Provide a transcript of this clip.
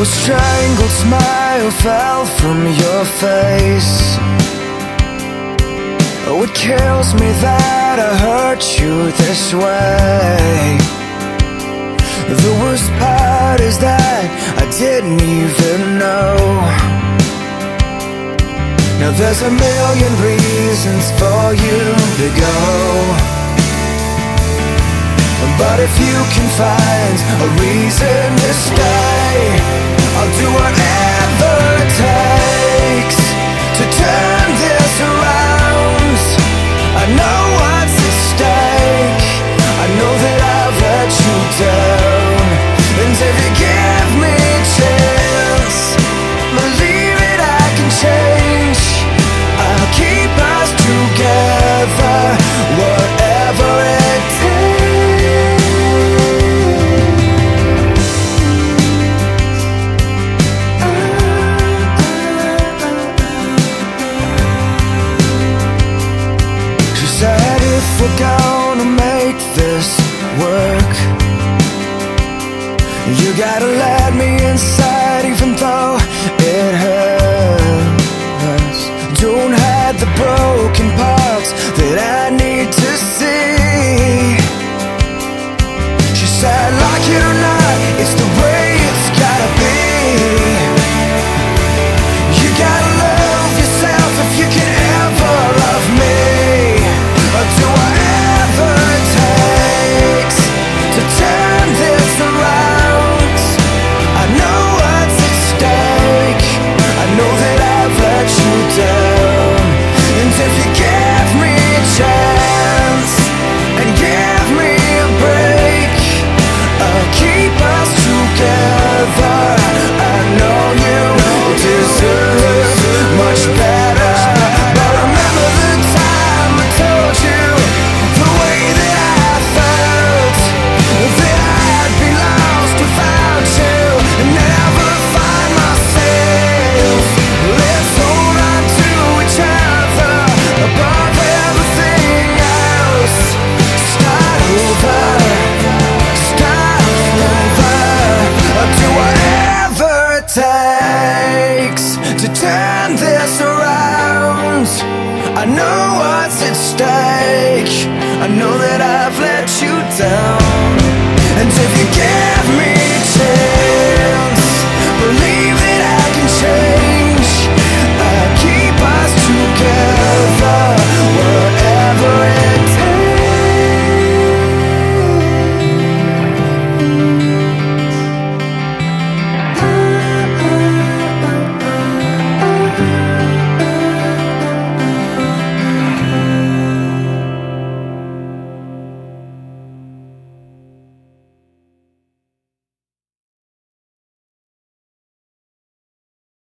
A strangled smile fell from your face. Oh, it kills me that I hurt you this way. The worst part there's a million reasons for you to go. But if you can find a reason to stay I'll do whatever it takes we're gonna make this work. You gotta let me inside even though it hurts. Don't hide the broken parts that I need to see takes to turn this around. I know what's at stake. I know that I've let you down.